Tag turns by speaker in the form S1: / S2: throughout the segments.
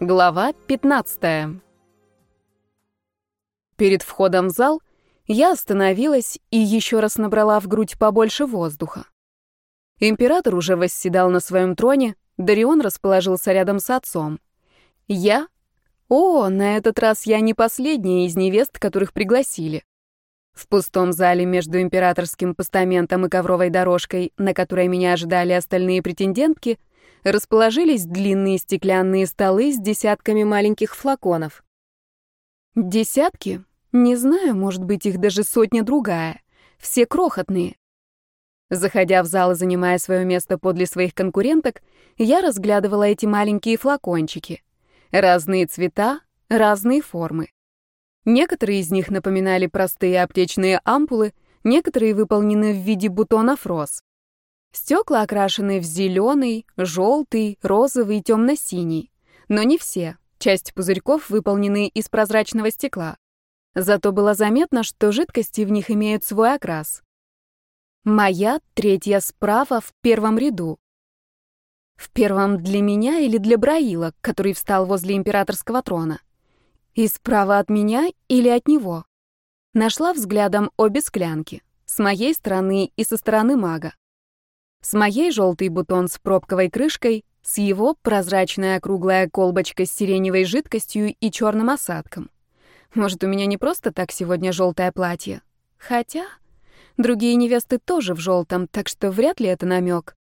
S1: Глава 15. Перед входом в зал я остановилась и еще раз набрала в грудь побольше воздуха. Император уже восседал на своем троне, Дарион расположился рядом с отцом. Я? О, на этот раз я не последняя из невест, которых пригласили. В пустом зале между императорским постаментом и ковровой дорожкой, на которой меня ожидали остальные претендентки, расположились длинные стеклянные столы с десятками маленьких флаконов. Десятки? Не знаю, может быть, их даже сотня-другая. Все крохотные. Заходя в зал и занимая свое место подле своих конкуренток, я разглядывала эти маленькие флакончики. Разные цвета, разные формы. Некоторые из них напоминали простые аптечные ампулы, некоторые выполнены в виде бутонов роз. Стекла окрашены в зеленый, желтый, розовый темно-синий. Но не все. Часть пузырьков выполнены из прозрачного стекла. Зато было заметно, что жидкости в них имеют свой окрас. Моя третья справа в первом ряду. В первом для меня или для Браила, который встал возле императорского трона. И справа от меня или от него. Нашла взглядом обе склянки. С моей стороны и со стороны мага. С моей желтый бутон с пробковой крышкой, с его прозрачная круглая колбочка с сиреневой жидкостью и черным осадком. Может, у меня не просто так сегодня желтое платье? Хотя другие невесты тоже в желтом, так что вряд ли это намек.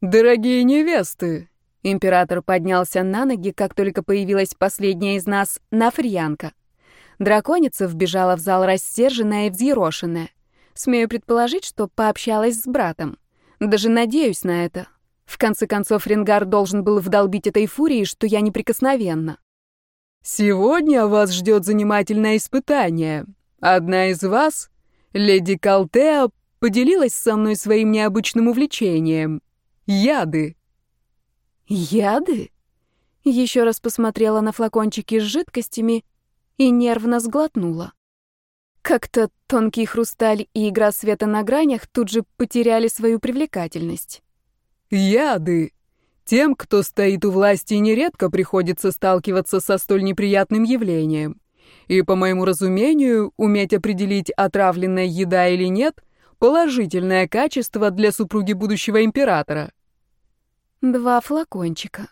S2: «Дорогие невесты!»
S1: Император поднялся на ноги, как только появилась последняя из нас, Нафриянка. Драконица вбежала в зал рассерженная и взъерошенная. Смею предположить, что пообщалась с братом. Даже надеюсь на это. В конце концов, Ренгар должен был вдолбить этой фурии, что я неприкосновенна.
S2: «Сегодня вас ждет занимательное испытание. Одна из вас, леди Калтеа, поделилась со мной своим необычным увлечением — яды».
S1: «Яды?» Еще раз посмотрела на флакончики с жидкостями и нервно сглотнула. Как-то тонкий хрусталь и игра света на гранях тут же потеряли свою привлекательность.
S2: Яды. Тем, кто стоит у власти, нередко приходится сталкиваться со столь неприятным явлением. И, по моему разумению, уметь определить, отравленная еда или нет, положительное качество для супруги будущего императора.
S1: Два флакончика.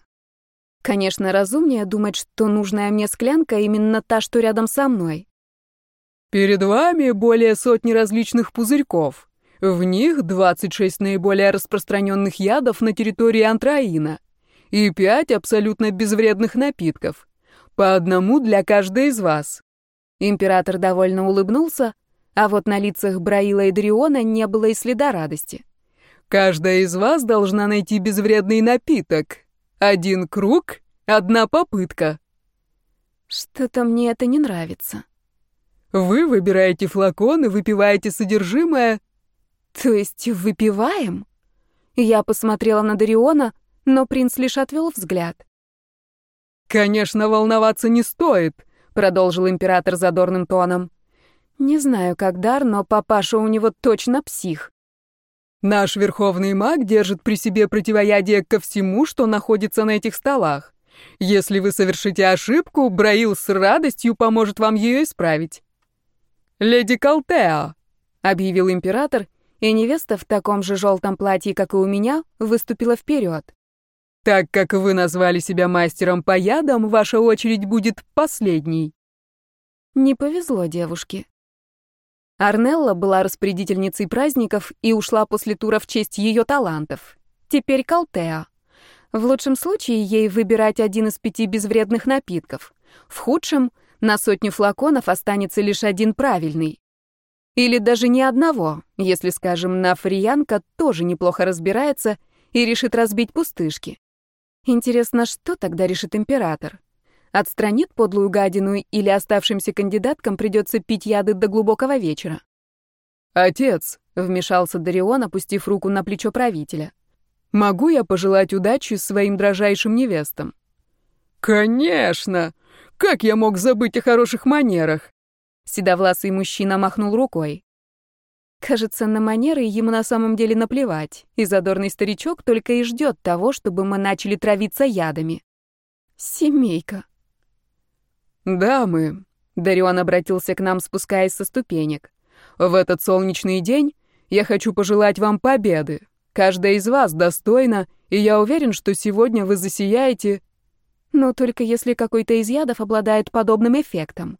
S1: Конечно, разумнее думать, что нужная мне склянка именно та, что рядом со мной.
S2: Перед вами более сотни различных пузырьков. В них 26 наиболее распространенных ядов на территории Антраина и 5 абсолютно безвредных напитков. По одному для каждой из вас.
S1: Император довольно улыбнулся, а вот на лицах Браила и Дриона не было и следа радости.
S2: Каждая из вас должна найти безвредный напиток. Один круг, одна попытка.
S1: Что-то мне это не нравится.
S2: Вы выбираете флакон и выпиваете содержимое.
S1: То есть выпиваем? Я посмотрела на Дариона, но принц лишь отвел взгляд.
S2: Конечно, волноваться не стоит, продолжил император задорным тоном.
S1: Не знаю, как дар, но папаша у него точно псих.
S2: Наш верховный маг держит при себе противоядие ко всему, что находится на этих столах. Если вы совершите ошибку, Браил с радостью поможет вам ее исправить. «Леди Калтеа», — объявил император, и невеста в таком же желтом платье, как и у меня, выступила вперед. «Так как вы назвали себя мастером по ядам, ваша очередь будет последней».
S1: Не повезло девушке. Арнелла была распорядительницей праздников и ушла после тура в честь ее талантов. Теперь Калтеа. В лучшем случае ей выбирать один из пяти безвредных напитков. В худшем — на сотню флаконов останется лишь один правильный. Или даже ни одного, если, скажем, Нафриянка тоже неплохо разбирается и решит разбить пустышки. Интересно, что тогда решит император? Отстранит подлую гадину или оставшимся кандидаткам придется пить яды до глубокого вечера?
S2: «Отец», —
S1: вмешался Дарион, опустив руку на плечо правителя.
S2: «Могу я пожелать удачи своим дрожайшим невестам?» «Конечно!» Как я мог забыть о хороших манерах?
S1: Седовласый мужчина махнул рукой. Кажется, на манеры ему на самом деле наплевать, и задорный старичок только и ждет того, чтобы мы начали травиться ядами. Семейка.
S2: «Дамы», — Дарион обратился к нам, спускаясь со ступенек, «в этот солнечный день я хочу пожелать вам победы. Каждая из вас достойна, и я уверен, что сегодня вы засияете...»
S1: Но только если какой-то из ядов обладает подобным эффектом.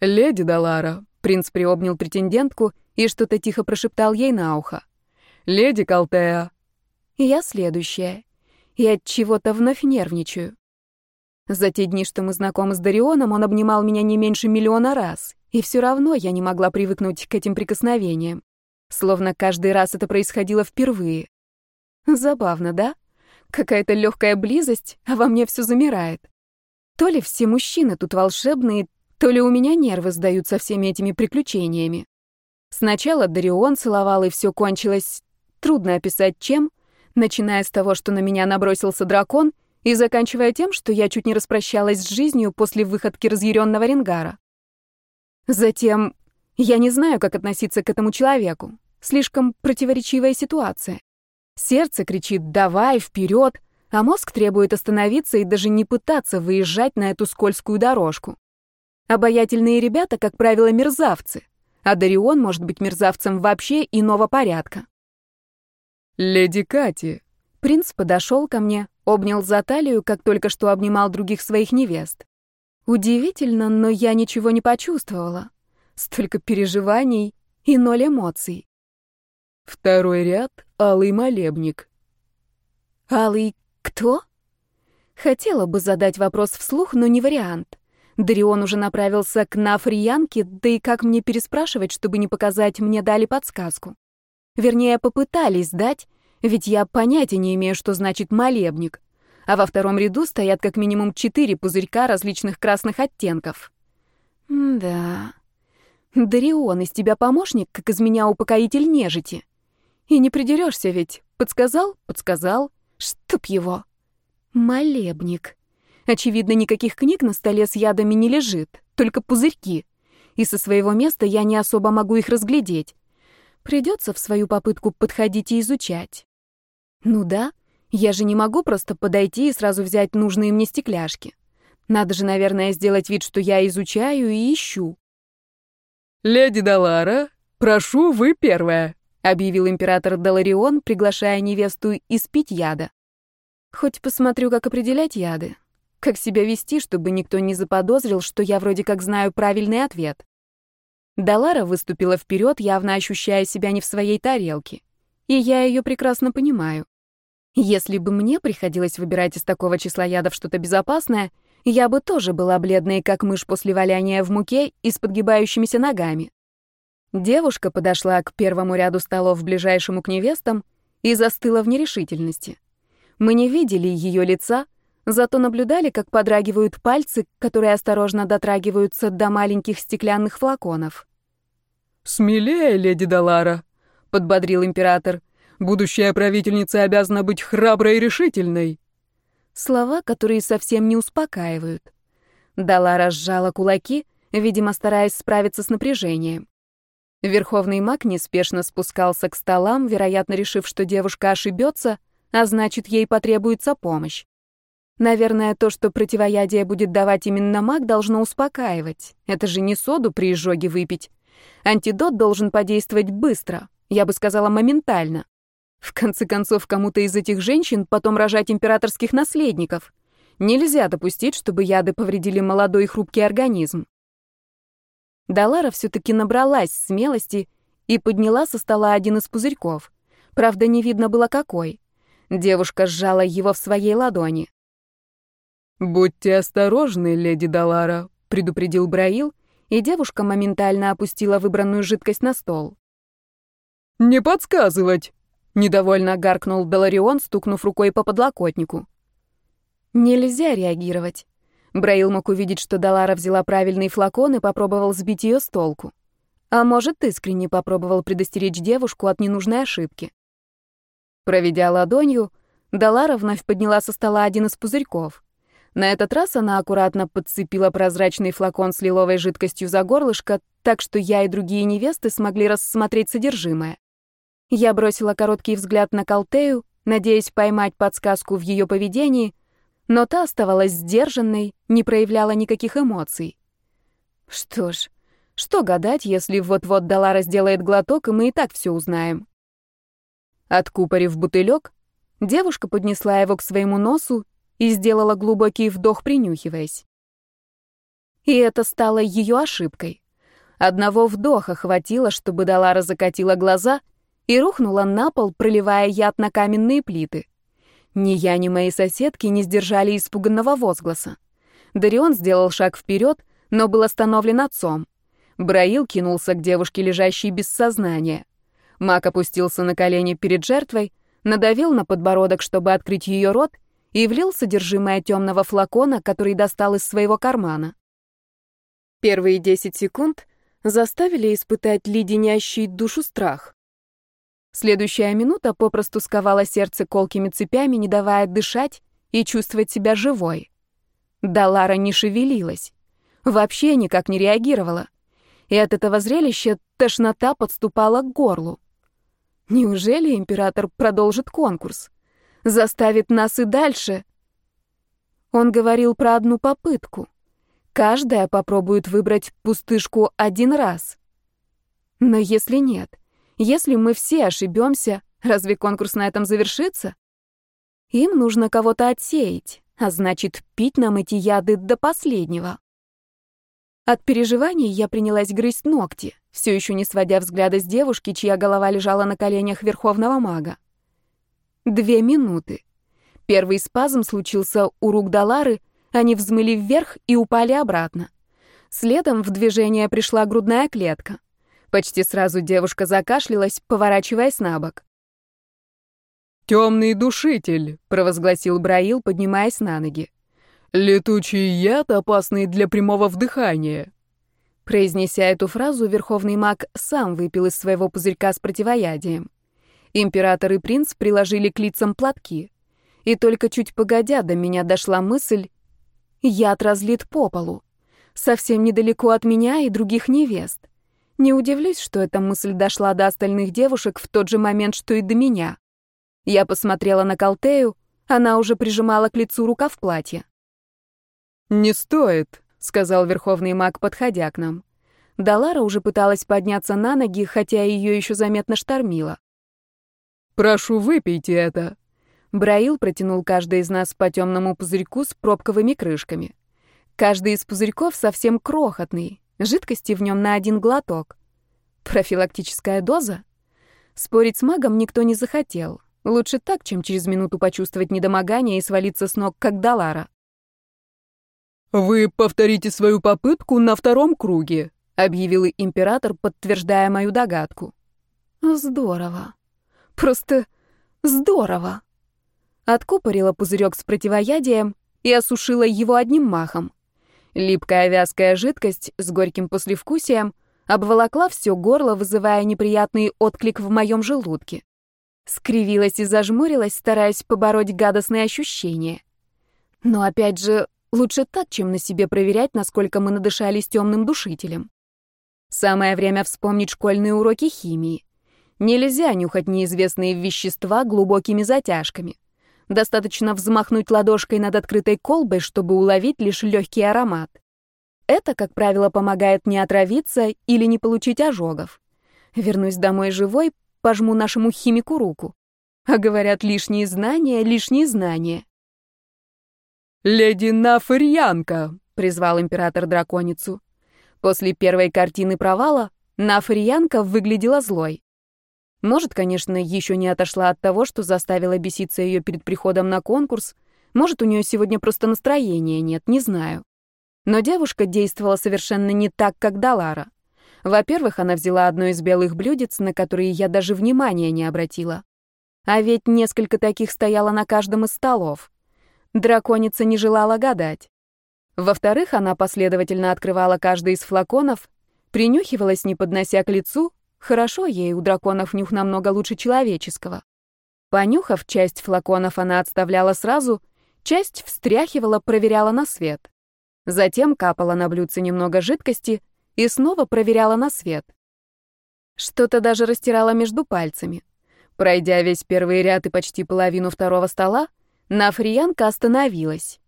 S2: «Леди Далара», — принц приобнял претендентку и что-то тихо прошептал ей на ухо. «Леди Калтея».
S1: Я следующая. И от чего-то вновь нервничаю. За те дни, что мы знакомы с Дарионом, он обнимал меня не меньше миллиона раз, и все равно я не могла привыкнуть к этим прикосновениям. Словно каждый раз это происходило впервые. Забавно, да? Какая-то легкая близость, а во мне все замирает. То ли все мужчины тут волшебные, то ли у меня нервы сдают со всеми этими приключениями. Сначала Дарион целовал, и все кончилось... Трудно описать чем, начиная с того, что на меня набросился дракон, и заканчивая тем, что я чуть не распрощалась с жизнью после выходки разъяренного Ренгара. Затем я не знаю, как относиться к этому человеку. Слишком противоречивая ситуация. Сердце кричит «давай, вперед», а мозг требует остановиться и даже не пытаться выезжать на эту скользкую дорожку. Обаятельные ребята, как правило, мерзавцы, а Дарион может быть мерзавцем вообще иного порядка.
S2: «Леди Кати»,
S1: Принц подошел ко мне, обнял за талию, как только что обнимал других своих невест. Удивительно, но я ничего не почувствовала. Столько переживаний и ноль эмоций.
S2: Второй ряд — алый молебник.
S1: Алый кто? Хотела бы задать вопрос вслух, но не вариант. Дарион уже направился к Нафриянке, да и как мне переспрашивать, чтобы не показать, мне дали подсказку. Вернее, попытались дать, ведь я понятия не имею, что значит молебник. А во втором ряду стоят как минимум четыре пузырька различных красных оттенков. М да. Дарион, из тебя помощник, как из меня упокоитель нежити. И не придерешься ведь. Подсказал? Подсказал. Чтоб его. Молебник. Очевидно, никаких книг на столе с ядами не лежит, только пузырьки. И со своего места я не особо могу их разглядеть. Придется в свою попытку подходить и изучать. Ну да, я же не могу просто подойти и сразу взять нужные мне стекляшки. Надо же, наверное, сделать вид, что я изучаю и ищу.
S2: «Леди Далара, прошу, вы первая», — объявил император Даларион, приглашая невесту испить яда. Хоть посмотрю, как определять яды. Как себя вести, чтобы никто не заподозрил, что я вроде как знаю правильный ответ. Далара выступила вперед, явно ощущая себя не в своей тарелке. И я ее прекрасно понимаю. Если бы мне приходилось выбирать из такого числа ядов что-то безопасное, я бы тоже была бледной, как мышь после валяния в муке и с подгибающимися ногами. Девушка подошла к первому ряду столов, ближайшему к невестам, и застыла в нерешительности. Мы не видели ее лица, зато наблюдали, как подрагивают пальцы, которые осторожно дотрагиваются до маленьких стеклянных флаконов. «Смелее, леди Далара», — подбодрил император. Будущая правительница обязана быть храброй и решительной.
S1: Слова, которые совсем не успокаивают. Дала разжала кулаки, видимо, стараясь справиться с напряжением. Верховный маг неспешно спускался к столам, вероятно, решив, что девушка ошибется, а значит, ей потребуется помощь. Наверное, то, что противоядие будет давать именно маг, должно успокаивать. Это же не соду при изжоге выпить. Антидот должен подействовать быстро, я бы сказала, моментально. В конце концов, кому-то из этих женщин потом рожать императорских наследников. Нельзя допустить, чтобы яды повредили молодой хрупкий организм. Далара все-таки набралась смелости и подняла со стола один из пузырьков. Правда, не видно было какой. Девушка сжала его в своей ладони.
S2: «Будьте осторожны, леди Далара», — предупредил Браил, и девушка моментально опустила выбранную жидкость на стол. «Не подсказывать!» Недовольно гаркнул Беларион, стукнув рукой по подлокотнику.
S1: Нельзя реагировать. Браил мог увидеть, что Далара взяла правильный флакон и попробовал сбить ее с толку. А может, искренне попробовал предостеречь девушку от ненужной ошибки. Проведя ладонью, Далара вновь подняла со стола один из пузырьков. На этот раз она аккуратно подцепила прозрачный флакон с лиловой жидкостью за горлышко, так что я и другие невесты смогли рассмотреть содержимое. Я бросила короткий взгляд на Калтею, надеясь поймать подсказку в ее поведении, но та оставалась сдержанной, не проявляла никаких эмоций. Что ж, что гадать, если вот-вот Далара сделает глоток, и мы и так все узнаем. Откупорив бутылек, девушка поднесла его к своему носу и сделала глубокий вдох, принюхиваясь. И это стало ее ошибкой. Одного вдоха хватило, чтобы Далара закатила глаза и рухнула на пол, проливая яд на каменные плиты. Ни я, ни мои соседки не сдержали испуганного возгласа. Дарион сделал шаг вперед, но был остановлен отцом. Браил кинулся к девушке, лежащей без сознания. Мак опустился на колени перед жертвой, надавил на подбородок, чтобы открыть ее рот, и влил содержимое темного флакона, который достал из своего кармана. Первые десять секунд заставили испытать леденящий душу страх. Следующая минута попросту сковала сердце колкими цепями, не давая дышать и чувствовать себя живой. Далара не шевелилась, вообще никак не реагировала. И от этого зрелища тошнота подступала к горлу. Неужели император продолжит конкурс? Заставит нас и дальше? Он говорил про одну попытку. Каждая попробует выбрать пустышку один раз. Но если нет, если мы все ошибемся, разве конкурс на этом завершится? Им нужно кого-то отсеять, а значит, пить нам эти яды до последнего. От переживаний я принялась грызть ногти, все еще не сводя взгляда с девушки, чья голова лежала на коленях верховного мага. Две минуты. Первый спазм случился у рук Далары, они взмыли вверх и упали обратно. Следом в движение пришла грудная клетка. Почти сразу девушка закашлялась, поворачиваясь на бок.
S2: «Темный душитель», — провозгласил Браил, поднимаясь на ноги. «Летучий яд, опасный для прямого вдыхания».
S1: Произнеся эту фразу, верховный маг сам выпил из своего пузырька с противоядием. Император и принц приложили к лицам платки. И только чуть погодя до меня дошла мысль, яд разлит по полу. Совсем недалеко от меня и других невест. Не удивлюсь, что эта мысль дошла до остальных девушек в тот же момент, что и до меня. Я посмотрела на Калтею, она уже прижимала к лицу рукав платья.
S2: «Не стоит», — сказал верховный маг, подходя к нам.
S1: Далара уже пыталась подняться на ноги, хотя ее еще заметно штормило.
S2: «Прошу, выпейте это».
S1: Браил протянул каждый из нас по темному пузырьку с пробковыми крышками. Каждый из пузырьков совсем крохотный, Жидкости в нем на один глоток. Профилактическая доза? Спорить с магом никто не захотел. Лучше так, чем через минуту почувствовать недомогание и свалиться с ног, как Далара.
S2: «Вы повторите свою попытку на втором круге», — объявил император, подтверждая мою догадку.
S1: «Здорово. Просто здорово». Откупорила пузырек с противоядием и осушила его одним махом. Липкая вязкая жидкость с горьким послевкусием обволокла все горло, вызывая неприятный отклик в моем желудке. Скривилась и зажмурилась, стараясь побороть гадостные ощущения. Но опять же, лучше так, чем на себе проверять, насколько мы надышались темным душителем. Самое время вспомнить школьные уроки химии. Нельзя нюхать неизвестные вещества глубокими затяжками. Достаточно взмахнуть ладошкой над открытой колбой, чтобы уловить лишь легкий аромат. Это, как правило, помогает не отравиться или не получить ожогов. Вернусь домой живой, пожму нашему химику руку. А говорят, лишние знания, лишние знания.
S2: «Леди Нафырьянка!» — призвал император драконицу.
S1: После первой картины провала Нафырьянка выглядела злой. Может, конечно, еще не отошла от того, что заставила беситься ее перед приходом на конкурс. Может, у нее сегодня просто настроения нет, не знаю. Но девушка действовала совершенно не так, как Далара. Во-первых, она взяла одно из белых блюдец, на которые я даже внимания не обратила. А ведь несколько таких стояло на каждом из столов. Драконица не желала гадать. Во-вторых, она последовательно открывала каждый из флаконов, принюхивалась, не поднося к лицу, Хорошо ей, у драконов нюх намного лучше человеческого. Понюхав часть флаконов, она отставляла сразу, часть встряхивала, проверяла на свет. Затем капала на блюдце немного жидкости и снова проверяла на свет. Что-то даже растирала между пальцами. Пройдя весь первый ряд и почти половину второго стола, Нафриянка остановилась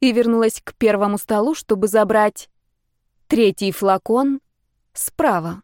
S1: и вернулась к первому столу, чтобы забрать третий флакон справа.